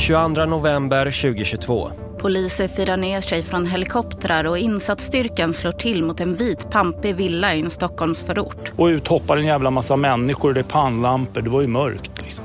22 november 2022. Poliser firar ner sig från helikoptrar och insatsstyrkan slår till mot en vit pampig villa i en Stockholmsförort. Och ut hoppar en jävla massa människor, det är pannlampor, det var ju mörkt liksom.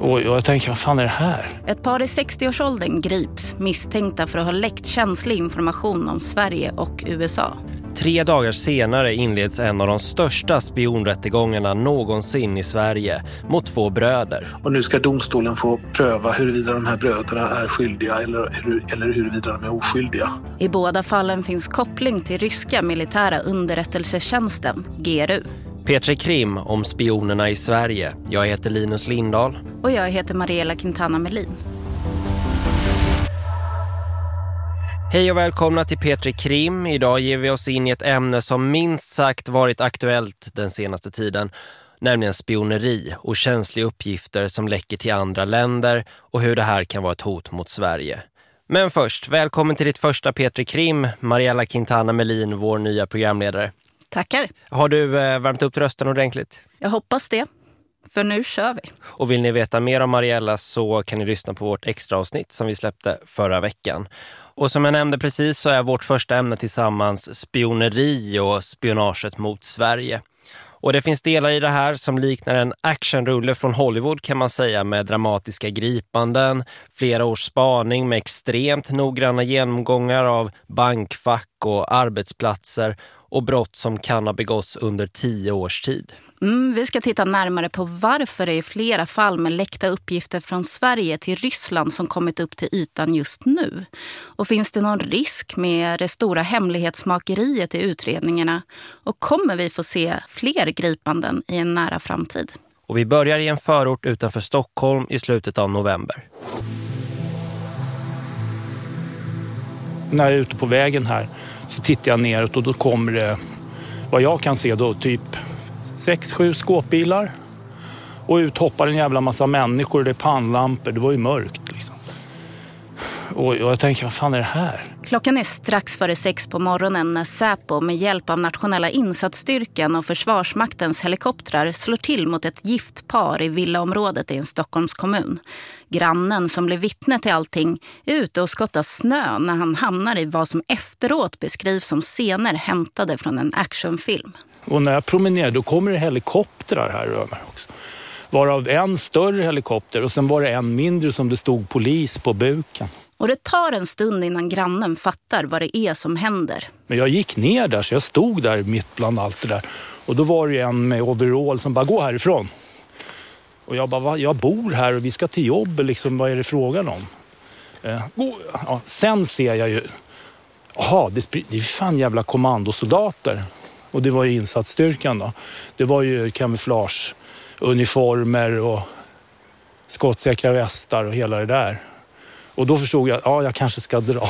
Och jag tänker, vad fan är det här? Ett par i 60-årsåldern grips misstänkta för att ha läckt känslig information om Sverige och USA. Tre dagar senare inleds en av de största spionrättegångarna någonsin i Sverige mot två bröder. Och nu ska domstolen få pröva huruvida de här bröderna är skyldiga eller, eller huruvida de är oskyldiga. I båda fallen finns koppling till ryska militära underrättelsetjänsten, GRU. Petri Krim om spionerna i Sverige. Jag heter Linus Lindahl. Och jag heter Mariella Quintana Melin. Hej och välkomna till Petri Krim. Idag ger vi oss in i ett ämne som minst sagt varit aktuellt den senaste tiden. Nämligen spioneri och känsliga uppgifter som läcker till andra länder och hur det här kan vara ett hot mot Sverige. Men först, välkommen till ditt första Petri Krim, Mariella Quintana Melin, vår nya programledare. Tackar. Har du eh, värmt upp rösten ordentligt? Jag hoppas det. För nu kör vi. Och vill ni veta mer om Mariella så kan ni lyssna på vårt extra avsnitt som vi släppte förra veckan. Och som jag nämnde precis så är vårt första ämne tillsammans spioneri och spionaget mot Sverige. Och det finns delar i det här som liknar en actionrulle från Hollywood kan man säga med dramatiska gripanden, flera års spaning med extremt noggranna genomgångar av bankfack och arbetsplatser och brott som kan ha begåtts under tio års tid. Mm, vi ska titta närmare på varför det är flera fall med läckta uppgifter från Sverige till Ryssland som kommit upp till ytan just nu. Och finns det någon risk med det stora hemlighetsmakeriet i utredningarna? Och kommer vi få se fler gripanden i en nära framtid? Och vi börjar i en förort utanför Stockholm i slutet av november. När jag är ute på vägen här så tittar jag neråt och då kommer det, vad jag kan se då, typ sex, sju skåpbilar. Och ut hoppar en jävla massa människor, det är pannlampor, det var ju mörkt liksom. Och jag tänker, vad fan är det här? Klockan är strax före sex på morgonen när Säpo med hjälp av nationella insatsstyrkan och Försvarsmaktens helikoptrar slår till mot ett gift par i villaområdet i en Stockholms kommun. Grannen som blev vittne till allting är ute och skottar snö när han hamnar i vad som efteråt beskrivs som scener hämtade från en actionfilm. Och när jag promenerar då kommer det helikoptrar här över också. Varav en större helikopter och sen var det en mindre som det stod polis på buken. Och det tar en stund innan grannen fattar vad det är som händer. Men jag gick ner där så jag stod där mitt bland allt det där. Och då var det en med overall som bara, gå härifrån. Och jag bara, jag bor här och vi ska till jobb, liksom, vad är det frågan om? Eh, ja, sen ser jag ju, jaha, det, det är fan jävla kommandosoldater. Och det var ju insatsstyrkan då. Det var ju kamouflageuniformer och skottsäkra västar och hela det där. Och då förstod jag att ja, jag kanske ska dra.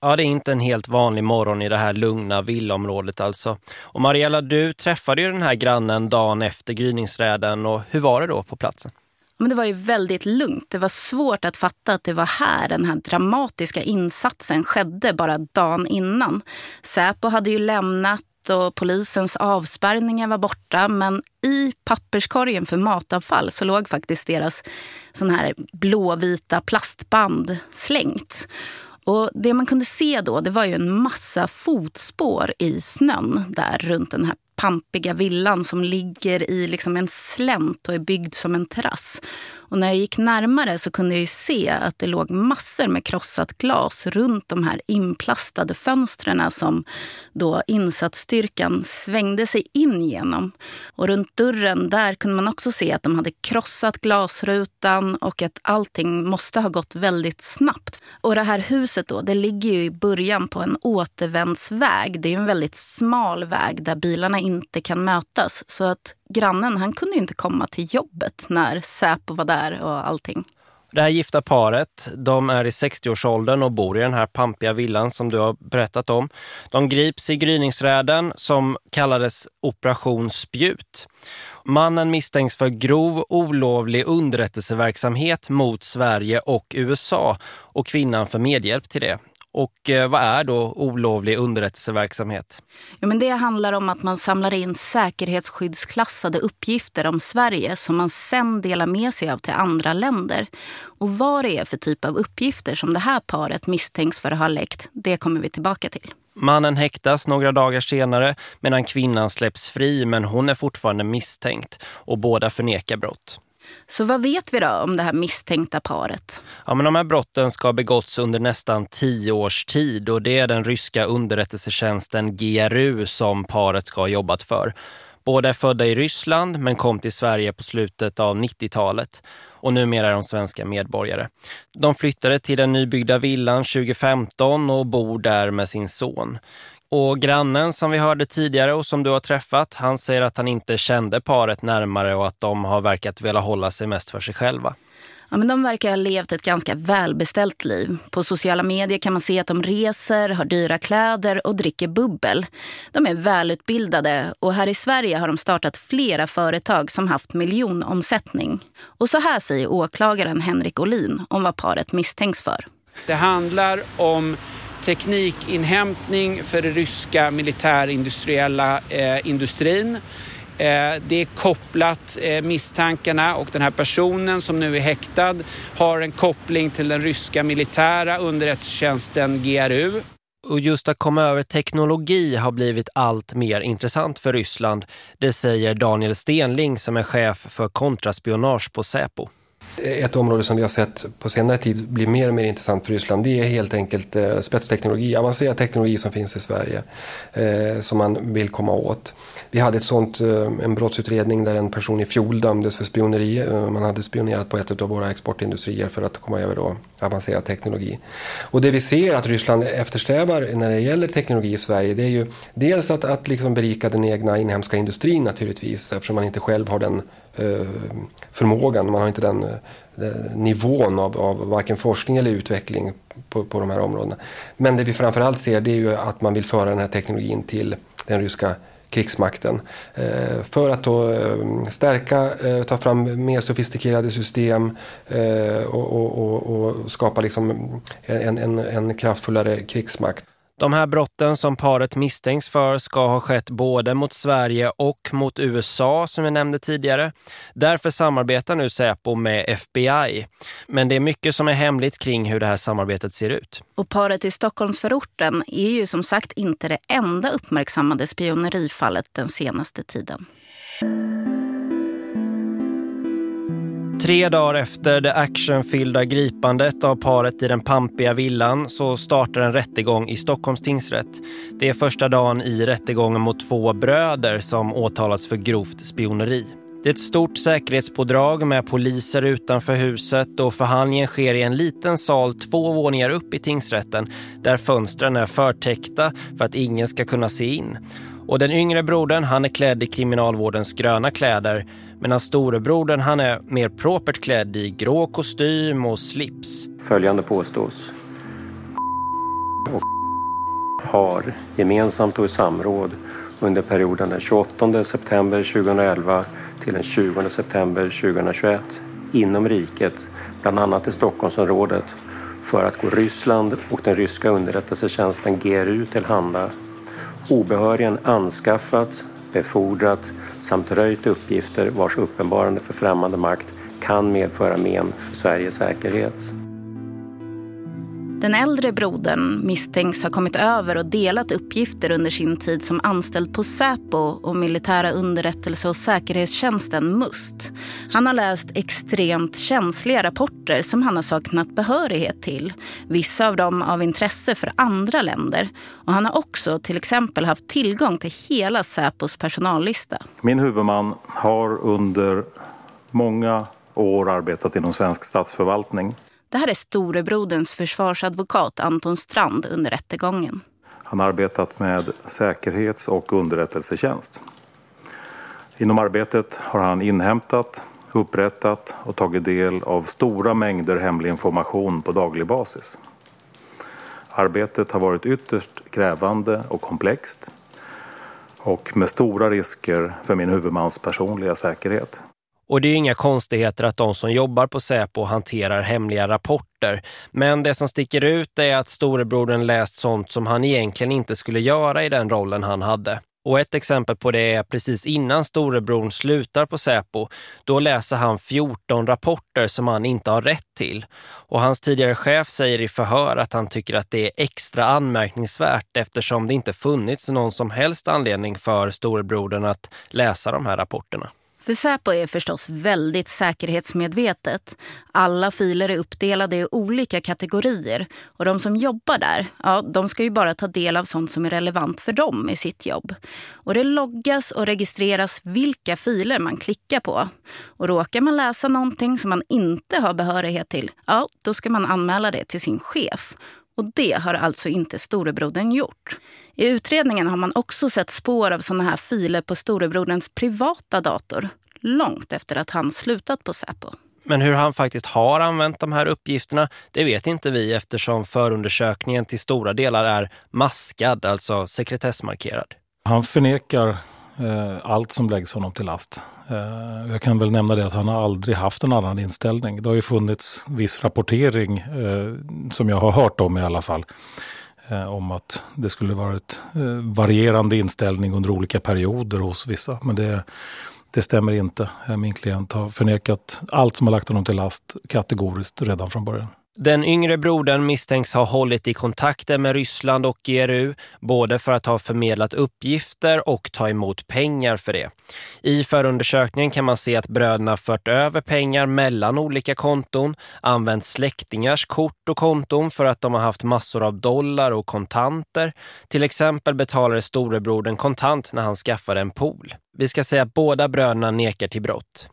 Ja, det är inte en helt vanlig morgon i det här lugna villaområdet alltså. Och Mariella, du träffade ju den här grannen dagen efter gryningsräden och hur var det då på platsen? Men det var ju väldigt lugnt. Det var svårt att fatta att det var här den här dramatiska insatsen skedde bara dagen innan. Säpo hade ju lämnat och eh, polisens avspärrningar var borta. Men i papperskorgen för matavfall så låg faktiskt deras sån här blåvita plastband slängt. Och det man kunde se då det var ju en massa fotspår i snön där runt den här pampiga villan som ligger i liksom en slänt och är byggd som en terrass. Och när jag gick närmare så kunde jag se att det låg massor med krossat glas runt de här inplastade fönstren som då insatsstyrkan svängde sig in genom. Och runt dörren där kunde man också se att de hade krossat glasrutan och att allting måste ha gått väldigt snabbt. Och det här huset då, det ligger ju i början på en återvändsväg. Det är en väldigt smal väg där bilarna inte kan mötas. Så att grannen han kunde inte komma till jobbet när Säpo var där och allting. Det här gifta paret, de är i 60-årsåldern och bor i den här pampiga villan som du har berättat om. De grips i gryningsräden som kallades Operation Spjut. Mannen misstänks för grov olovlig underrättelseverksamhet mot Sverige och USA och kvinnan för medhjälp till det. Och eh, vad är då olovlig underrättelseverksamhet? Ja, men det handlar om att man samlar in säkerhetsskyddsklassade uppgifter om Sverige som man sen delar med sig av till andra länder. Och vad det är för typ av uppgifter som det här paret misstänks för att ha läckt, det kommer vi tillbaka till. Mannen häktas några dagar senare medan kvinnan släpps fri men hon är fortfarande misstänkt och båda förnekar brott. Så vad vet vi då om det här misstänkta paret? Ja, men de här brotten ska ha begåtts under nästan tio års tid och det är den ryska underrättelsetjänsten GRU som paret ska ha jobbat för. Båda är födda i Ryssland men kom till Sverige på slutet av 90-talet och numera är de svenska medborgare. De flyttade till den nybyggda villan 2015 och bor där med sin son. Och grannen som vi hörde tidigare och som du har träffat, han säger att han inte kände paret närmare och att de har verkat vilja hålla sig mest för sig själva. Ja, men de verkar ha levt ett ganska välbeställt liv. På sociala medier kan man se att de reser, har dyra kläder och dricker bubbel. De är välutbildade och här i Sverige har de startat flera företag som haft miljonomsättning. Och så här säger åklagaren Henrik Olin om vad paret misstänks för. Det handlar om teknikinhämtning för den ryska militärindustriella eh, industrin. Eh, det är kopplat eh, misstankarna och den här personen som nu är häktad har en koppling till den ryska militära underrättelsetjänsten GRU. Och just att komma över teknologi har blivit allt mer intressant för Ryssland. Det säger Daniel Stenling som är chef för kontraspionage på Säpo. Ett område som vi har sett på senare tid blir mer och mer intressant för Ryssland det är helt enkelt eh, spetsteknologi, avancerad teknologi som finns i Sverige eh, som man vill komma åt. Vi hade ett sånt, eh, en brottsutredning där en person i fjol dömdes för spioneri. Eh, man hade spionerat på ett av våra exportindustrier för att komma över då avancerad teknologi. Och det vi ser att Ryssland eftersträvar när det gäller teknologi i Sverige det är ju dels att, att liksom berika den egna inhemska industrin naturligtvis eftersom man inte själv har den Eh, förmågan, man har inte den, eh, nivån av, av varken forskning eller utveckling på, på de här områdena. Men det vi framförallt ser det är ju att man vill föra den här teknologin till den ryska krigsmakten eh, för att då stärka, ta fram mer sofistikerade system och, och, och, och skapa liksom en, en, en kraftfullare krigsmakt. De här brotten som paret misstänks för ska ha skett både mot Sverige och mot USA som jag nämnde tidigare. Därför samarbetar nu Säpo med FBI. Men det är mycket som är hemligt kring hur det här samarbetet ser ut. Och paret i Stockholmsförorten är ju som sagt inte det enda uppmärksammade spionerifallet den senaste tiden. Tre dagar efter det actionfyllda gripandet av paret i den pampiga villan så startar en rättegång i Stockholms tingsrätt. Det är första dagen i rättegången mot två bröder som åtalas för grovt spioneri. Det är ett stort säkerhetspådrag med poliser utanför huset och förhandlingen sker i en liten sal två våningar upp i tingsrätten där fönstren är förtäckta för att ingen ska kunna se in. Och den yngre brodern han är klädd i kriminalvårdens gröna kläder medan storebrodern han är mer propert klädd i grå kostym och slips. Följande påstås. Och har gemensamt och i samråd under perioden den 28 september 2011 till den 20 september 2021 inom riket, bland annat i Stockholmsområdet, för att gå Ryssland och den ryska underrättelsetjänsten GRU till handa obehörigen anskaffat, befordrat samt röjt uppgifter vars uppenbarande för främmande makt kan medföra men för Sveriges säkerhet. Den äldre brodern misstänks ha kommit över och delat uppgifter under sin tid som anställd på Säpo och militära underrättelse- och säkerhetstjänsten MUST. Han har läst extremt känsliga rapporter som han har saknat behörighet till. Vissa av dem av intresse för andra länder. Och han har också till exempel haft tillgång till hela Säpos personallista. Min huvudman har under många år arbetat inom svensk statsförvaltning. Det här är storebroderns försvarsadvokat Anton Strand under rättegången. Han har arbetat med säkerhets- och underrättelsetjänst. Inom arbetet har han inhämtat, upprättat och tagit del av stora mängder hemlig information på daglig basis. Arbetet har varit ytterst krävande och komplext och med stora risker för min huvudmans personliga säkerhet. Och det är inga konstigheter att de som jobbar på Säpo hanterar hemliga rapporter. Men det som sticker ut är att storebrodern läst sånt som han egentligen inte skulle göra i den rollen han hade. Och ett exempel på det är precis innan storebrodern slutar på Säpo. Då läser han 14 rapporter som han inte har rätt till. Och hans tidigare chef säger i förhör att han tycker att det är extra anmärkningsvärt eftersom det inte funnits någon som helst anledning för storebrodern att läsa de här rapporterna. För Säpo är förstås väldigt säkerhetsmedvetet. Alla filer är uppdelade i olika kategorier och de som jobbar där, ja, de ska ju bara ta del av sånt som är relevant för dem i sitt jobb. Och det loggas och registreras vilka filer man klickar på. Och råkar man läsa någonting som man inte har behörighet till, ja, då ska man anmäla det till sin chef. Och det har alltså inte storebrodern gjort. I utredningen har man också sett spår av såna här filer på storebroderns privata dator. Långt efter att han slutat på Säpo. Men hur han faktiskt har använt de här uppgifterna, det vet inte vi eftersom förundersökningen till stora delar är maskad, alltså sekretessmarkerad. Han förnekar Eh, allt som läggs honom till last. Eh, jag kan väl nämna det att han har aldrig haft en annan inställning. Det har ju funnits viss rapportering eh, som jag har hört om i alla fall. Om att det skulle varit varierande inställning under olika perioder hos vissa. Men det, det stämmer inte. Min klient har förnekat allt som har lagt honom till last kategoriskt redan från början. Den yngre brodern misstänks ha hållit i kontakter med Ryssland och GRU, både för att ha förmedlat uppgifter och ta emot pengar för det. I förundersökningen kan man se att bröderna fört över pengar mellan olika konton, använt släktingars kort och konton för att de har haft massor av dollar och kontanter. Till exempel betalade storebrodern kontant när han skaffade en pool. Vi ska säga att båda bröderna nekar till brott.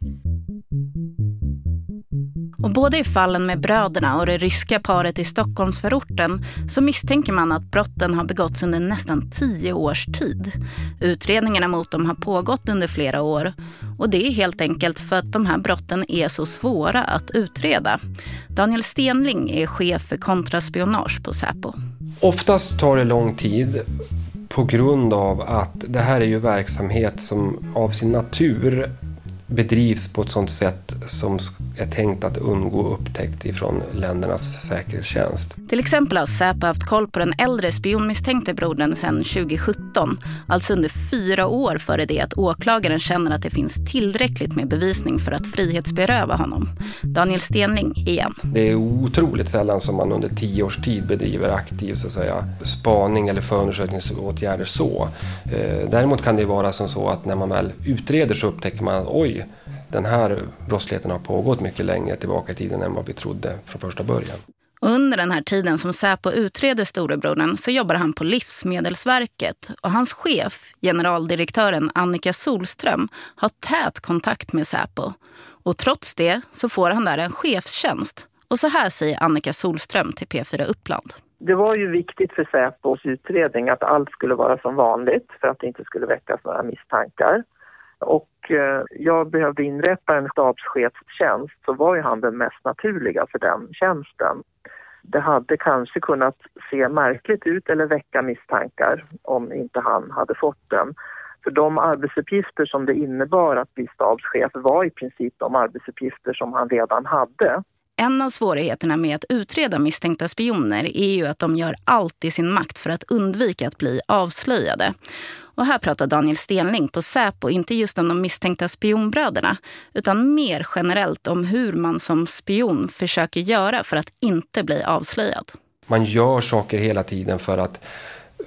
Och både i fallen med bröderna och det ryska paret i Stockholmsförorten så misstänker man att brotten har begåtts under nästan tio års tid. Utredningarna mot dem har pågått under flera år och det är helt enkelt för att de här brotten är så svåra att utreda. Daniel Stenling är chef för kontraspionage på Säpo. Oftast tar det lång tid på grund av att det här är ju verksamhet som av sin natur bedrivs på ett sådant sätt som är tänkt att undgå upptäckt ifrån ländernas säkerhetstjänst. Till exempel har Säpo haft koll på den äldre spionmisstänkte brodern sedan 2017. Alltså under fyra år före det att åklagaren känner att det finns tillräckligt med bevisning för att frihetsberöva honom. Daniel Stenling igen. Det är otroligt sällan som man under tio års tid bedriver aktiv så att säga, spaning eller förundersökningsåtgärder så. Eh, däremot kan det vara som så att när man väl utreder så upptäcker man att oj, den här brottsligheten har pågått mycket längre tillbaka i tiden än vad vi trodde från första början. Under den här tiden som Säpo utreder storebrodern så jobbar han på Livsmedelsverket och hans chef, generaldirektören Annika Solström, har tät kontakt med Säpo. Och trots det så får han där en chefstjänst. Och så här säger Annika Solström till P4 Uppland. Det var ju viktigt för Säpos utredning att allt skulle vara som vanligt för att det inte skulle väckas några misstankar. Och eh, jag behövde inrätta en stabschefstjänst så var ju han den mest naturliga för den tjänsten. Det hade kanske kunnat se märkligt ut eller väcka misstankar om inte han hade fått den. För de arbetsuppgifter som det innebar att bli stabschef var i princip de arbetsuppgifter som han redan hade. En av svårigheterna med att utreda misstänkta spioner är ju att de gör allt i sin makt för att undvika att bli avslöjade. Och här pratar Daniel Stenling på Säpo inte just om de misstänkta spionbröderna utan mer generellt om hur man som spion försöker göra för att inte bli avslöjad. Man gör saker hela tiden för att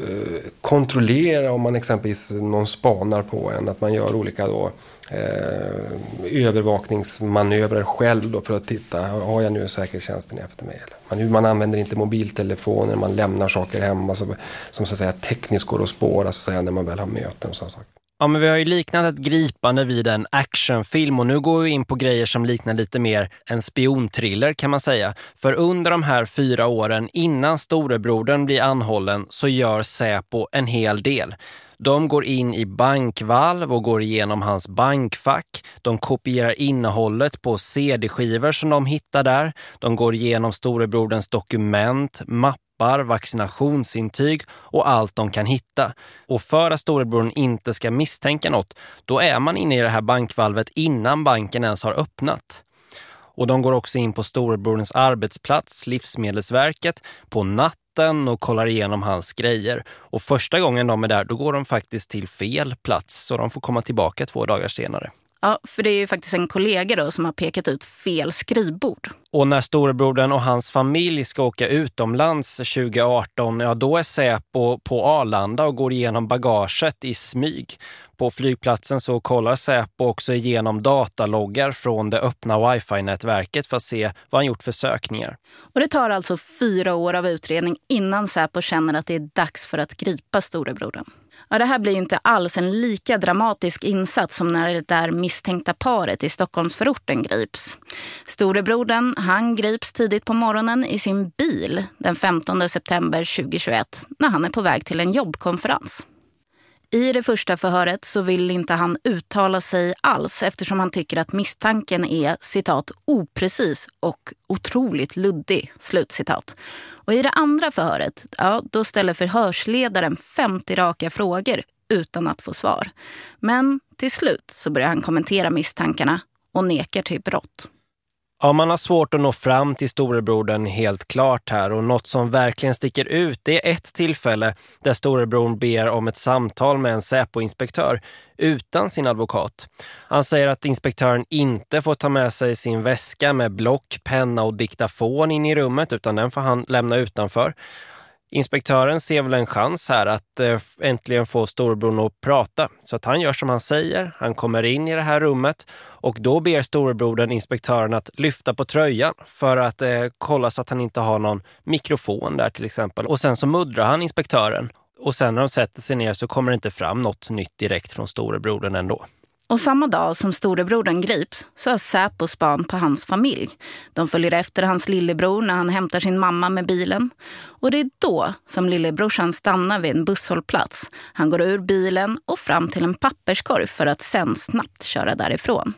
eh, kontrollera om man exempelvis någon spanar på en, att man gör olika då, eh, övervakningsmanövrar själv då för att titta, har jag nu säkerhetstjänsten efter mig? Eller? Man, man använder inte mobiltelefoner, man lämnar saker hemma som, som så att säga tekniskt går att spåra så att säga, när man väl har möten och sådana saker. Ja, men vi har ju liknat ett gripande vid en actionfilm och nu går vi in på grejer som liknar lite mer en spionthriller kan man säga. För under de här fyra åren innan storebrodern blir anhållen så gör Säpo en hel del. De går in i bankvalv och går igenom hans bankfack. De kopierar innehållet på CD-skivor som de hittar där. De går igenom storebroderns dokument, mappar vaccinationsintyg och allt de kan hitta. Och för att storebror inte ska misstänka något, då är man inne i det här bankvalvet innan banken ens har öppnat. Och de går också in på storebrorens arbetsplats, Livsmedelsverket, på natten och kollar igenom hans grejer. Och första gången de är där, då går de faktiskt till fel plats så de får komma tillbaka två dagar senare. Ja, för det är ju faktiskt en kollega då som har pekat ut fel skrivbord. Och när storebrodern och hans familj ska åka utomlands 2018, ja då är Säpo på Arlanda och går igenom bagaget i smyg. På flygplatsen så kollar Säpo också igenom dataloggar från det öppna wifi-nätverket för att se vad han gjort för sökningar. Och det tar alltså fyra år av utredning innan Säpo känner att det är dags för att gripa storebrodern. Ja, det här blir inte alls en lika dramatisk insats som när det där misstänkta paret i Stockholmsförorten grips. Storebrodern, han grips tidigt på morgonen i sin bil den 15 september 2021 när han är på väg till en jobbkonferens. I det första förhöret så vill inte han uttala sig alls eftersom han tycker att misstanken är citat oprecis och otroligt luddig. Slutcitat. Och i det andra förhöret, ja, då ställer förhörsledaren 50 raka frågor utan att få svar. Men till slut så börjar han kommentera misstankarna och nekar till brott. Ja, man har svårt att nå fram till storebrodern helt klart här och något som verkligen sticker ut det är ett tillfälle där storebrodern ber om ett samtal med en Säpo-inspektör utan sin advokat. Han säger att inspektören inte får ta med sig sin väska med block, penna och diktafon in i rummet utan den får han lämna utanför. Inspektören ser väl en chans här att eh, äntligen få storebror att prata. Så att han gör som han säger. Han kommer in i det här rummet och då ber storebrodern inspektören att lyfta på tröjan för att eh, kolla så att han inte har någon mikrofon där till exempel. Och sen så muddrar han inspektören. Och sen när de sätter sig ner så kommer det inte fram något nytt direkt från storebrodern ändå. Och samma dag som storebrodern grips så har Säpo span på hans familj. De följer efter hans lillebror när han hämtar sin mamma med bilen. Och det är då som lillebrorsan stannar vid en busshållplats. Han går ur bilen och fram till en papperskorg för att sen snabbt köra därifrån.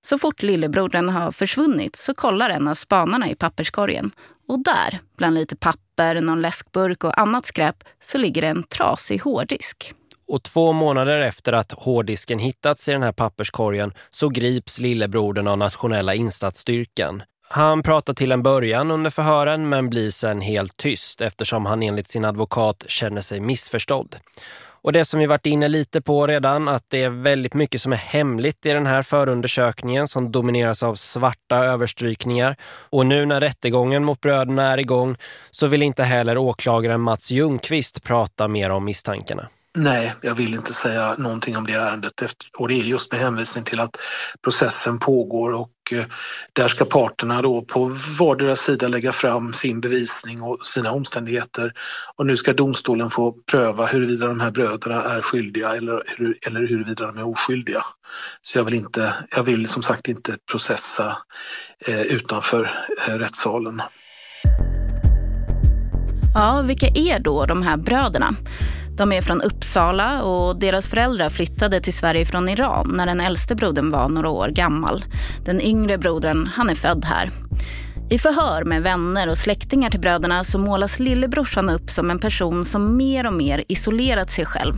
Så fort lillebrodern har försvunnit så kollar en av spanarna i papperskorgen. Och där, bland lite papper, någon läskburk och annat skräp, så ligger en trasig hårddisk. Och två månader efter att hårddisken hittats i den här papperskorgen så grips lillebrodern av nationella insatsstyrkan. Han pratar till en början under förhören men blir sen helt tyst eftersom han enligt sin advokat känner sig missförstådd. Och det som vi varit inne lite på redan, att det är väldigt mycket som är hemligt i den här förundersökningen som domineras av svarta överstrykningar. Och nu när rättegången mot bröderna är igång så vill inte heller åklagaren Mats Ljungqvist prata mer om misstankarna. Nej, jag vill inte säga någonting om det ärendet och det är just med hänvisning till att processen pågår och eh, där ska parterna då på vardera sida lägga fram sin bevisning och sina omständigheter och nu ska domstolen få pröva huruvida de här bröderna är skyldiga eller, eller huruvida de är oskyldiga. Så jag vill, inte, jag vill som sagt inte processa eh, utanför eh, rättssalen. Ja, vilka är då de här bröderna? De är från Uppsala och deras föräldrar flyttade till Sverige från Iran när den äldste brodern var några år gammal. Den yngre brodern, han är född här. I förhör med vänner och släktingar till bröderna så målas lillebrorsan upp som en person som mer och mer isolerat sig själv.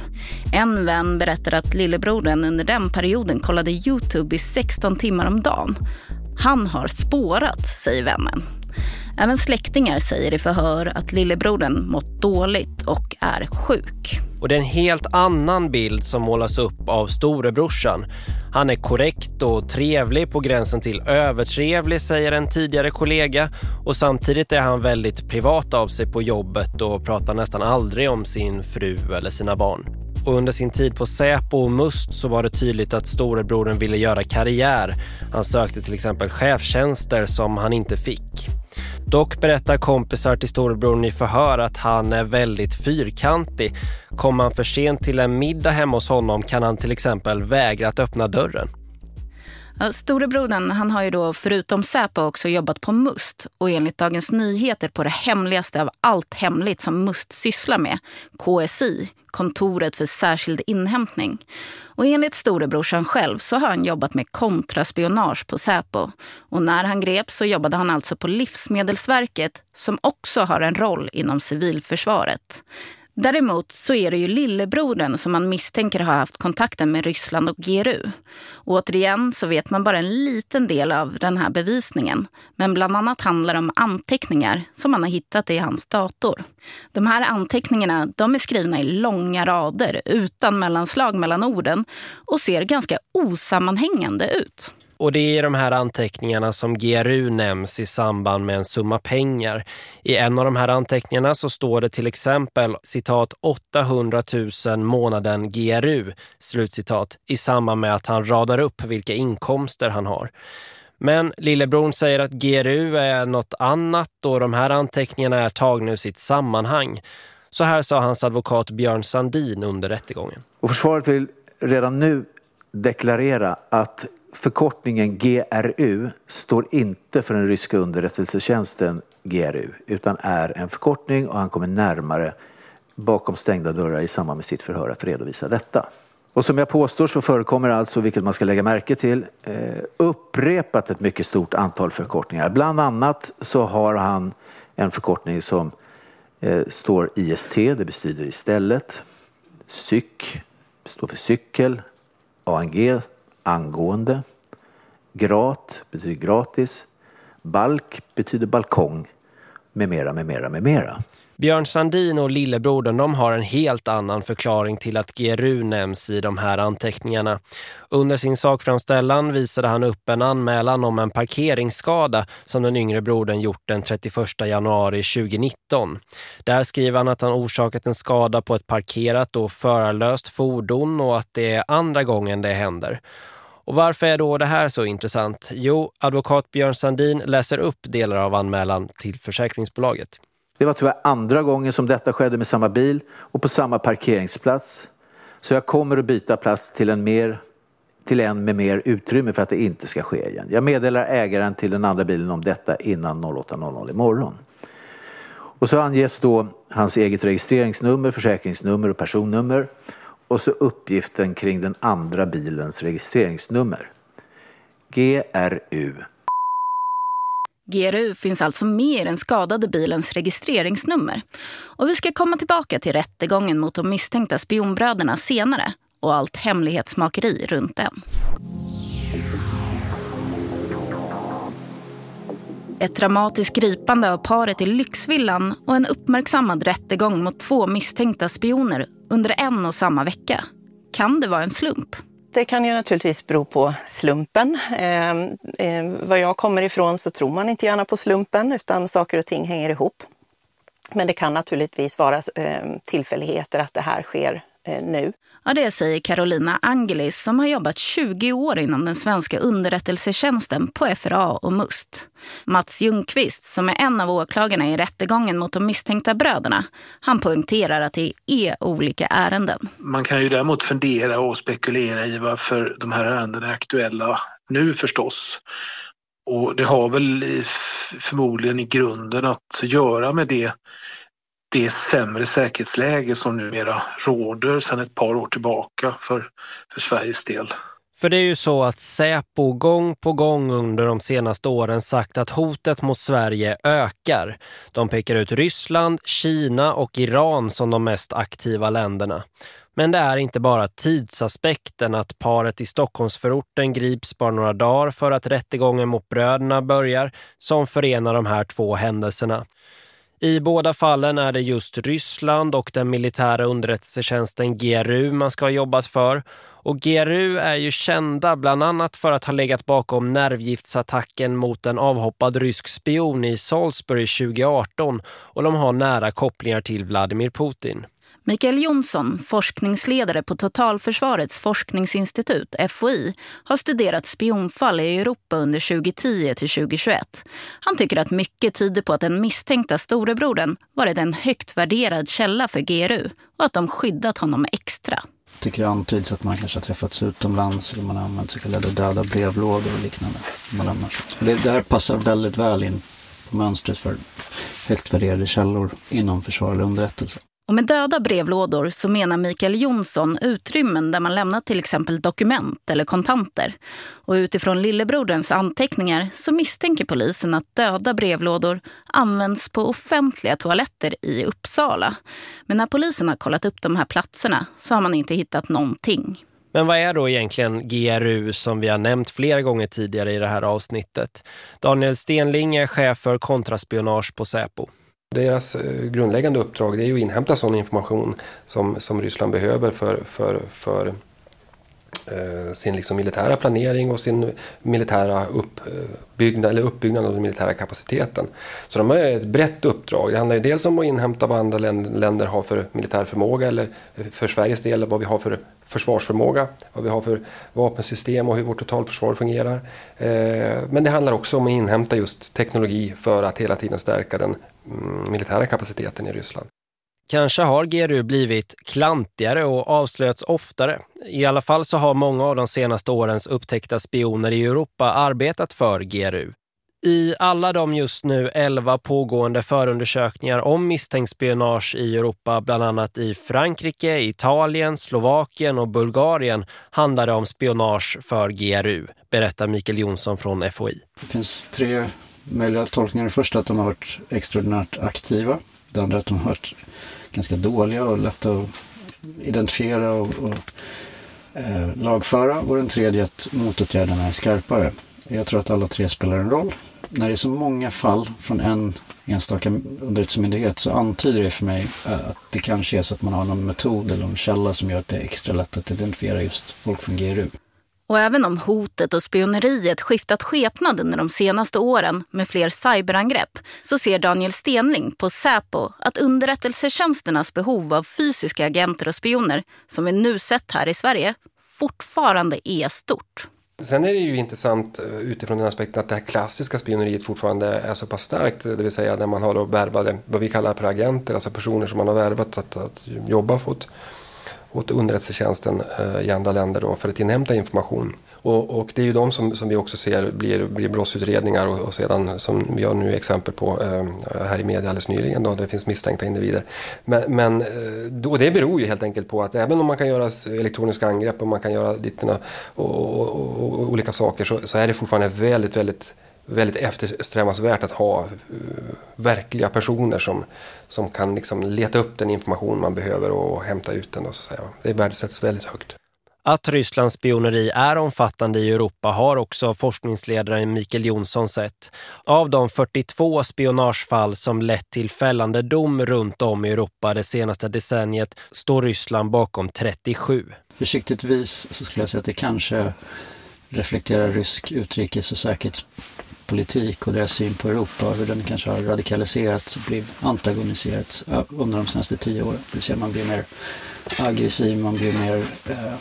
En vän berättar att lillebrodern under den perioden kollade Youtube i 16 timmar om dagen. Han har spårat, säger vännen. Även släktingar säger i förhör att lillebrodern mått dåligt och är sjuk. Och det är en helt annan bild som målas upp av storebrorsan. Han är korrekt och trevlig på gränsen till övertrevlig säger en tidigare kollega och samtidigt är han väldigt privat av sig på jobbet och pratar nästan aldrig om sin fru eller sina barn. Och under sin tid på Säpo och Must så var det tydligt att storebrodern ville göra karriär. Han sökte till exempel chefstjänster som han inte fick. Dock berättar kompisar till storebror i förhör att han är väldigt fyrkantig. Kommer han för sent till en middag hemma hos honom kan han till exempel vägra att öppna dörren. Storebrodern han har ju då förutom Säpo också jobbat på Must och enligt Dagens Nyheter på det hemligaste av allt hemligt som Must sysslar med, KSI, kontoret för särskild inhämtning. Och enligt storebrorsan själv så har han jobbat med kontraspionage på Säpo. Och när han greps så jobbade han alltså på Livsmedelsverket som också har en roll inom civilförsvaret. Däremot så är det ju lillebrodern som man misstänker har haft kontakten med Ryssland och GRU. Och återigen så vet man bara en liten del av den här bevisningen. Men bland annat handlar det om anteckningar som man har hittat i hans dator. De här anteckningarna de är skrivna i långa rader utan mellanslag mellan orden och ser ganska osammanhängande ut. Och det är de här anteckningarna som GRU nämns i samband med en summa pengar. I en av de här anteckningarna så står det till exempel citat 800 000 månaden GRU, slutcitat, i samband med att han radar upp vilka inkomster han har. Men lillebror säger att GRU är något annat och de här anteckningarna är tagna ur sitt sammanhang. Så här sa hans advokat Björn Sandin under rättegången. Och försvaret vill redan nu deklarera att förkortningen GRU står inte för den ryska underrättelsetjänsten GRU utan är en förkortning och han kommer närmare bakom stängda dörrar i samband med sitt förhör att redovisa detta. Och som jag påstår så förekommer alltså, vilket man ska lägga märke till, eh, upprepat ett mycket stort antal förkortningar. Bland annat så har han en förkortning som eh, står IST, det betyder istället. Cyk står för cykel. ANG angående. Grat betyder gratis. Balk betyder balkong. Med mera, med mera, med mera. Björn Sandin och lillebrodern de har en helt annan förklaring till att GRU nämns i de här anteckningarna. Under sin sakframställan visade han upp en anmälan om en parkeringsskada som den yngre brodern gjort den 31 januari 2019. Där skriver han att han orsakat en skada på ett parkerat och förarlöst fordon och att det är andra gången det händer. Och varför är då det här så intressant? Jo, advokat Björn Sandin läser upp delar av anmälan till försäkringsbolaget. Det var tyvärr andra gången som detta skedde med samma bil och på samma parkeringsplats. Så jag kommer att byta plats till en, mer, till en med mer utrymme för att det inte ska ske igen. Jag meddelar ägaren till den andra bilen om detta innan 08.00 imorgon. Och så anges då hans eget registreringsnummer, försäkringsnummer och personnummer och så uppgiften kring den andra bilens registreringsnummer. GRU. GRU finns alltså med i den skadade bilens registreringsnummer. Och vi ska komma tillbaka till rättegången mot de misstänkta spionbröderna senare och allt hemlighetsmakeri runt den. Ett dramatiskt gripande av paret i Lyxvillan och en uppmärksammad rättegång mot två misstänkta spioner under en och samma vecka. Kan det vara en slump? Det kan ju naturligtvis bero på slumpen. Eh, eh, var jag kommer ifrån så tror man inte gärna på slumpen utan saker och ting hänger ihop. Men det kan naturligtvis vara eh, tillfälligheter att det här sker eh, nu. Ja, det säger Carolina Angelis som har jobbat 20 år inom den svenska underrättelsetjänsten på FRA och MUST. Mats Ljungqvist, som är en av åklagarna i rättegången mot de misstänkta bröderna, han poängterar att det är olika ärenden. Man kan ju däremot fundera och spekulera i varför de här ärendena är aktuella nu förstås. Och det har väl förmodligen i grunden att göra med det det sämre säkerhetsläge som numera råder sedan ett par år tillbaka för, för Sveriges del. För det är ju så att Säpo gång på gång under de senaste åren sagt att hotet mot Sverige ökar. De pekar ut Ryssland, Kina och Iran som de mest aktiva länderna. Men det är inte bara tidsaspekten att paret i Stockholmsförorten grips bara några dagar för att rättegången mot bröderna börjar som förenar de här två händelserna. I båda fallen är det just Ryssland och den militära underrättelsetjänsten GRU man ska ha jobbat för. Och GRU är ju kända bland annat för att ha legat bakom nervgiftsattacken mot en avhoppad rysk spion i Salisbury 2018 och de har nära kopplingar till Vladimir Putin. Mikael Jonsson, forskningsledare på Totalförsvarets forskningsinstitut, FOI, har studerat spionfall i Europa under 2010 till 2021. Han tycker att mycket tyder på att den misstänkta storebrodern varit en högt värderad källa för GRU och att de skyddat honom extra. Jag tycker det antyds att man kanske har träffats utomlands eller man har använt så kallade döda brevlådor och liknande. Man det, det här passar väldigt väl in på mönstret för högt värderade källor inom försvar eller underrättelse. Och med döda brevlådor så menar Mikael Jonsson utrymmen där man lämnat till exempel dokument eller kontanter. Och utifrån lillebroderns anteckningar så misstänker polisen att döda brevlådor används på offentliga toaletter i Uppsala. Men när polisen har kollat upp de här platserna så har man inte hittat någonting. Men vad är då egentligen GRU som vi har nämnt flera gånger tidigare i det här avsnittet? Daniel Stenling är chef för kontraspionage på Säpo. Deras eh, grundläggande uppdrag är att inhämta sån information som, som Ryssland behöver för, för, för Eh, sin liksom militära planering och sin militära uppbyggnad, eller uppbyggnad av den militära kapaciteten. Så de har ett brett uppdrag. Det handlar ju dels om att inhämta vad andra länder har för militär förmåga eller för Sveriges del vad vi har för försvarsförmåga, vad vi har för vapensystem och hur vårt totalförsvar fungerar. Eh, men det handlar också om att inhämta just teknologi för att hela tiden stärka den mm, militära kapaciteten i Ryssland. Kanske har GRU blivit klantigare och avslöjats oftare. I alla fall så har många av de senaste årens upptäckta spioner i Europa arbetat för GRU. I alla de just nu 11 pågående förundersökningar om misstänkt spionage i Europa, bland annat i Frankrike, Italien, Slovakien och Bulgarien, handlar det om spionage för GRU, berättar Mikael Jonsson från FOI. Det finns tre möjliga tolkningar. Det första att de har varit extraordinärt aktiva. Det andra att de har varit ganska dåliga och lätta att identifiera och, och eh, lagföra. Och den tredje att motåtgärderna är skarpare. Jag tror att alla tre spelar en roll. När det är så många fall från en enstaka underrättelsemyndighet så antyder det för mig eh, att det kanske är så att man har någon metod eller någon källa som gör att det är extra lätt att identifiera just folk från GRU. Och även om hotet och spioneriet skiftat skepnad under de senaste åren med fler cyberangrepp så ser Daniel Stenling på Säpo att underrättelsetjänsternas behov av fysiska agenter och spioner som vi nu sett här i Sverige fortfarande är stort. Sen är det ju intressant eh, utifrån den aspekten att det här klassiska spioneriet fortfarande är så pass starkt. Det vill säga när man har då värvade, vad vi kallar för agenter, alltså personer som man har värvat att, att jobba åt, åt underrättelsetjänsten eh, i andra länder då för att inhämta information. Och, och, det är ju de som, som vi också ser blir, blir brottsutredningar och, och sedan som vi har nu exempel på eh, här i media alldeles nyligen då det finns misstänkta individer. Men, men eh, då, det beror ju helt enkelt på att även om man kan göra elektroniska angrepp och man kan göra dittorna och, och, och, olika saker så, så, är det fortfarande väldigt, väldigt väldigt eftersträvansvärt att ha uh, verkliga personer som, som kan liksom leta upp den information man behöver och hämta ut den. Då, så att säga. Det värdesätts väldigt högt. Att Rysslands spioneri är omfattande i Europa har också forskningsledaren Mikael Jonsson sett. Av de 42 spionagefall som lett till fällande dom runt om i Europa det senaste decenniet står Ryssland bakom 37. Försiktigtvis så skulle jag säga att det kanske reflekterar rysk utrikes- och säkerhetspolitik och deras syn på Europa och hur den kanske har radikaliserats och blivit antagoniserats under de senaste tio åren. Det vill säga man blir mer aggressiv, man blir mer eh,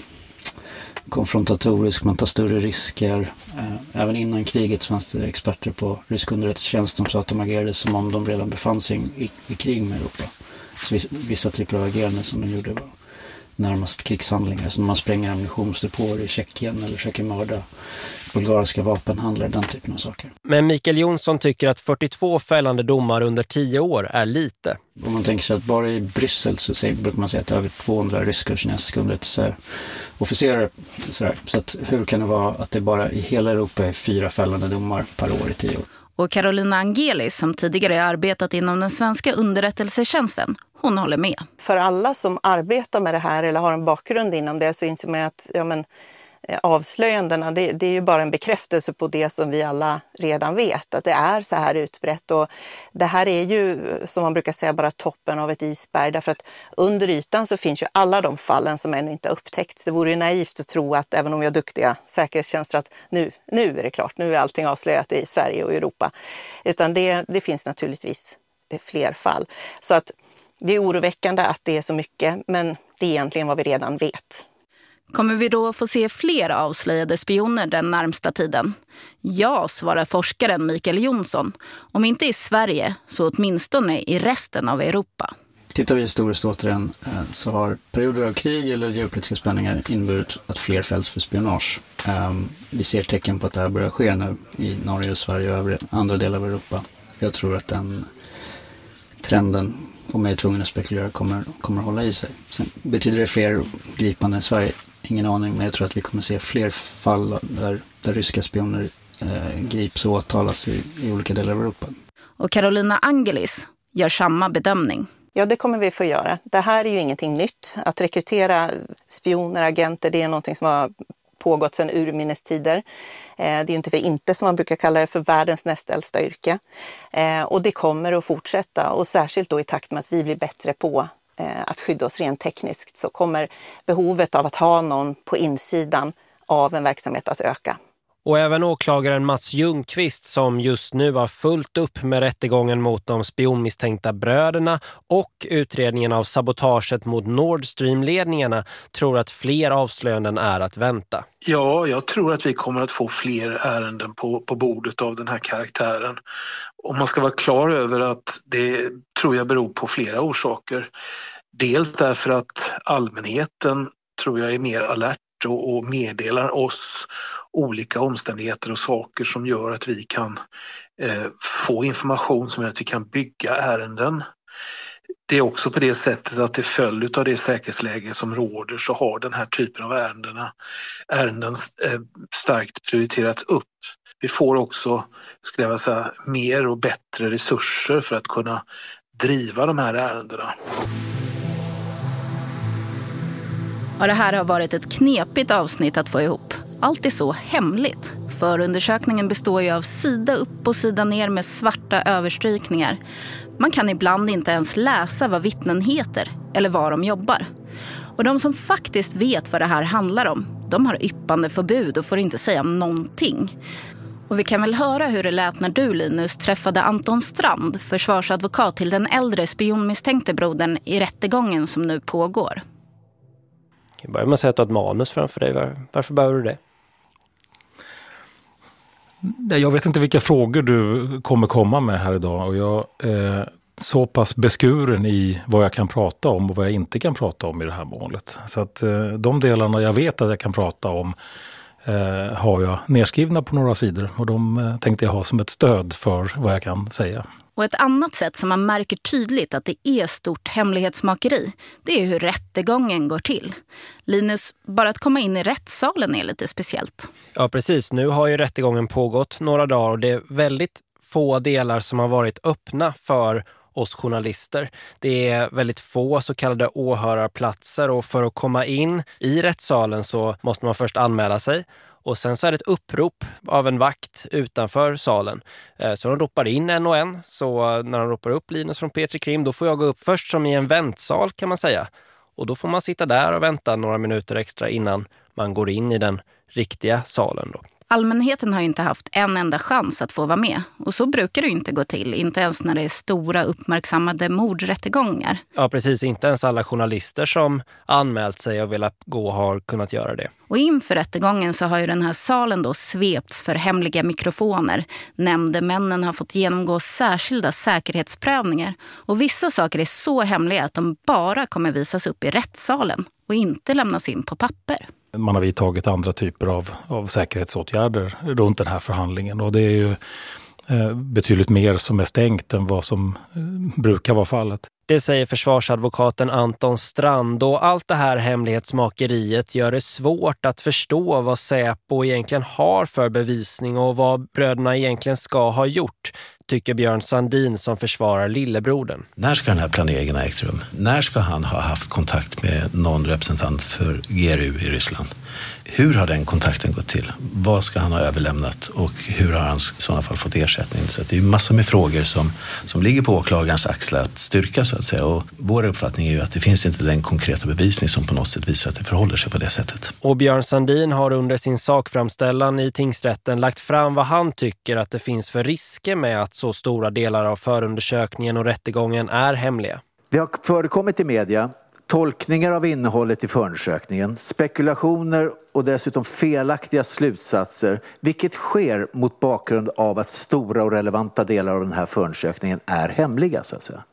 konfrontatorisk, man tar större risker. Eh, även innan kriget fanns det experter på rysk underrättelsetjänst som sa att de agerade som om de redan befann sig i, i krig med Europa. Så vissa typer av agerande som de gjorde var närmast krigshandlingar. Som när man spränger ammunitionsdepåer i Tjeckien eller försöker mörda bulgariska vapenhandlare, den typen av saker. Men Mikael Jonsson tycker att 42 fällande domar under 10 år är lite. Om man tänker sig att bara i Bryssel så brukar man säga att det är över 200 ryska och kinesiska underrättelseofficerare. Så att hur kan det vara att det bara i hela Europa är fyra fällande domar per år i 10 år? Och Carolina Angelis som tidigare arbetat inom den svenska underrättelsetjänsten, hon håller med. För alla som arbetar med det här eller har en bakgrund inom det så inser man att ja, men, Eh, avslöjandena, det, det, är ju bara en bekräftelse på det som vi alla redan vet, att det är så här utbrett. Och det här är ju, som man brukar säga, bara toppen av ett isberg, därför att under ytan så finns ju alla de fallen som ännu inte har upptäckts. Det vore ju naivt att tro att, även om vi har duktiga säkerhetstjänster, att nu, nu är det klart, nu är allting avslöjat i Sverige och Europa. Utan det, det finns naturligtvis eh, fler fall. Så att det är oroväckande att det är så mycket, men det är egentligen vad vi redan vet. Kommer vi då få se fler avslöjade spioner den närmsta tiden? Ja, svarar forskaren Mikael Jonsson. Om inte i Sverige, så åtminstone i resten av Europa. Tittar vi historiskt återigen eh, så har perioder av krig eller geopolitiska spänningar inneburit att fler fälls för spionage. Ehm, vi ser tecken på att det här börjar ske nu i Norge, Sverige och andra delar av Europa. Jag tror att den trenden om jag är tvungen att spekulera, kommer, kommer hålla i sig. Sen betyder det fler gripanden i Sverige? Ingen aning, men jag tror att vi kommer se fler fall där, där ryska spioner eh, grips och åtalas i, i olika delar av Europa. Och Carolina Angelis gör samma bedömning. Ja, det kommer vi få göra. Det här är ju ingenting nytt. Att rekrytera spioner, agenter, det är någonting som har pågått sedan urminnes tider. Eh, det är ju inte för inte som man brukar kalla det för världens näst äldsta yrke. Eh, och det kommer att fortsätta och särskilt då i takt med att vi blir bättre på Eh, att skydda oss rent tekniskt så kommer behovet av att ha någon på insidan av en verksamhet att öka. Och även åklagaren Mats Ljungqvist som just nu har fullt upp med rättegången mot de spionmisstänkta bröderna och utredningen av sabotaget mot Nord Stream-ledningarna tror att fler avslöjanden är att vänta. Ja, jag tror att vi kommer att få fler ärenden på, på bordet av den här karaktären. Och man ska vara klar över att det tror jag beror på flera orsaker. Dels därför att allmänheten tror jag är mer alert och, och meddelar oss olika omständigheter och saker som gör att vi kan eh, få information som gör att vi kan bygga ärenden. Det är också på det sättet att till följd av det säkerhetsläge som råder så har den här typen av ärendena, ärenden eh, starkt prioriterats upp. Vi får också, skulle jag säga, mer och bättre resurser för att kunna driva de här ärendena. Och det här har varit ett knepigt avsnitt att få ihop. Allt är så hemligt. Förundersökningen består ju av sida upp och sida ner med svarta överstrykningar. Man kan ibland inte ens läsa vad vittnen heter eller var de jobbar. Och de som faktiskt vet vad det här handlar om, de har yppande förbud och får inte säga någonting. Och vi kan väl höra hur det lät när du, Linus, träffade Anton Strand, försvarsadvokat till den äldre spionmisstänkte brodern i rättegången som nu pågår kan börjar med att säga att du har ett manus framför dig. Varför behöver du det? Jag vet inte vilka frågor du kommer komma med här idag och jag är så pass beskuren i vad jag kan prata om och vad jag inte kan prata om i det här målet. Så att eh, de delarna jag vet att jag kan prata om eh, har jag nedskrivna på några sidor och de tänkte jag ha som ett stöd för vad jag kan säga. Och ett annat sätt som man märker tydligt att det är stort hemlighetsmakeri, det är hur rättegången går till. Linus, bara att komma in i rättssalen är lite speciellt. Ja, precis. Nu har ju rättegången pågått några dagar och det är väldigt få delar som har varit öppna för oss journalister. Det är väldigt få så kallade åhörarplatser och för att komma in i rättssalen så måste man först anmäla sig och sen så är det ett upprop av en vakt utanför salen. Eh, så de ropar in en och en. Så eh, när de ropar upp Linus från Petri Krim, då får jag gå upp först som i en väntsal kan man säga. Och då får man sitta där och vänta några minuter extra innan man går in i den riktiga salen då. Allmänheten har inte haft en enda chans att få vara med. Och så brukar det inte gå till, inte ens när det är stora uppmärksammade mordrättegångar. Ja precis, inte ens alla journalister som anmält sig och velat gå har kunnat göra det. Och inför rättegången så har ju den här salen då svepts för hemliga mikrofoner. Nämndemännen har fått genomgå särskilda säkerhetsprövningar. Och vissa saker är så hemliga att de bara kommer visas upp i rättssalen och inte lämnas in på papper man har vidtagit andra typer av, av säkerhetsåtgärder runt den här förhandlingen. Och det är ju eh, betydligt mer som är stängt än vad som eh, brukar vara fallet. Det säger försvarsadvokaten Anton Strand och allt det här hemlighetsmakeriet gör det svårt att förstå vad Säpo egentligen har för bevisning och vad bröderna egentligen ska ha gjort tycker Björn Sandin som försvarar lillebrodern. När ska den här planeringen ha ägt rum? När ska han ha haft kontakt med någon representant för GRU i Ryssland? Hur har den kontakten gått till? Vad ska han ha överlämnat och hur har han i sådana fall fått ersättning? Så det är massor med frågor som, som ligger på åklagarens axlar att styrka så att säga. Och vår uppfattning är ju att det finns inte den konkreta bevisning som på något sätt visar att det förhåller sig på det sättet. Och Björn Sandin har under sin sakframställan i tingsrätten lagt fram vad han tycker att det finns för risker med att så stora delar av förundersökningen och rättegången är hemliga. Det har förekommit i media tolkningar av innehållet i förundersökningen, spekulationer och dessutom felaktiga slutsatser, vilket sker mot bakgrund av att stora och relevanta delar av den här förundersökningen är hemliga. Så att säga.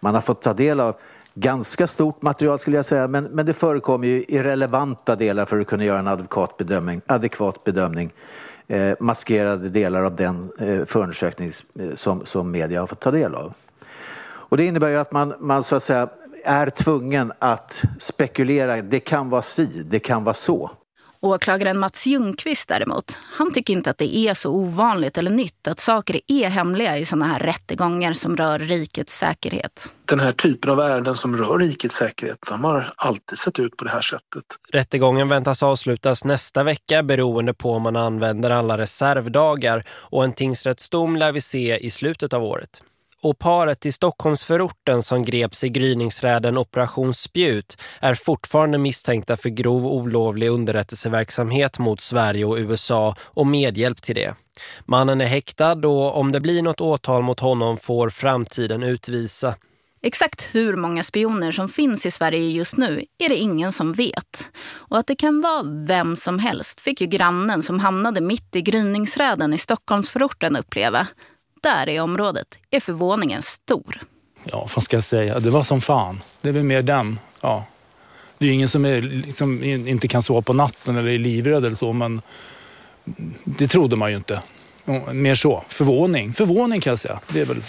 Man har fått ta del av ganska stort material skulle jag säga, men, men det förekommer ju irrelevanta delar för att kunna göra en adekvat bedömning, adekvat bedömning eh, maskerade delar av den eh, förundersökning eh, som, som media har fått ta del av. Och det innebär ju att man, man så att säga är tvungen att spekulera. Det kan vara si, det kan vara så. Åklagaren Mats Ljungqvist däremot, han tycker inte att det är så ovanligt eller nytt att saker är hemliga i sådana här rättegångar som rör rikets säkerhet. Den här typen av ärenden som rör rikets säkerhet, de har alltid sett ut på det här sättet. Rättegången väntas avslutas nästa vecka beroende på om man använder alla reservdagar och en tingsrättsdom lär vi se i slutet av året och paret i Stockholmsförorten som greps i gryningsräden Operation Spjut är fortfarande misstänkta för grov olovlig underrättelseverksamhet mot Sverige och USA och medhjälp till det. Mannen är häktad och om det blir något åtal mot honom får framtiden utvisa. Exakt hur många spioner som finns i Sverige just nu är det ingen som vet. Och att det kan vara vem som helst fick ju grannen som hamnade mitt i gryningsräden i Stockholmsförorten uppleva där i området är förvåningen stor. Ja, vad ska jag säga? Det var som fan. Det är väl mer den. Ja. Det är ingen som är, liksom, inte kan sova på natten eller är livrädd eller så, men det trodde man ju inte. Mer så. Förvåning. Förvåning kan jag säga. Det är väl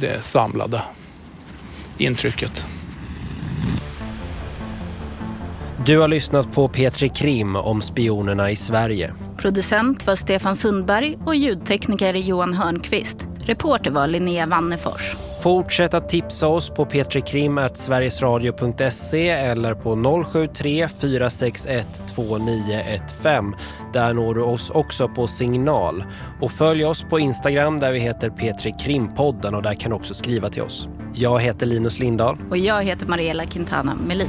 det samlade intrycket. Du har lyssnat på Petri Krim om spionerna i Sverige. Producent var Stefan Sundberg och ljudtekniker Johan Hörnqvist. Reporter var Linnea Wannefors. Fortsätt att tipsa oss på petrikrim.sverigesradio.se eller på 073 461 2915. Där når du oss också på signal. Och följ oss på Instagram där vi heter Petri Krimpodden och där kan du också skriva till oss. Jag heter Linus Lindahl. Och jag heter Mariella Quintana Melin.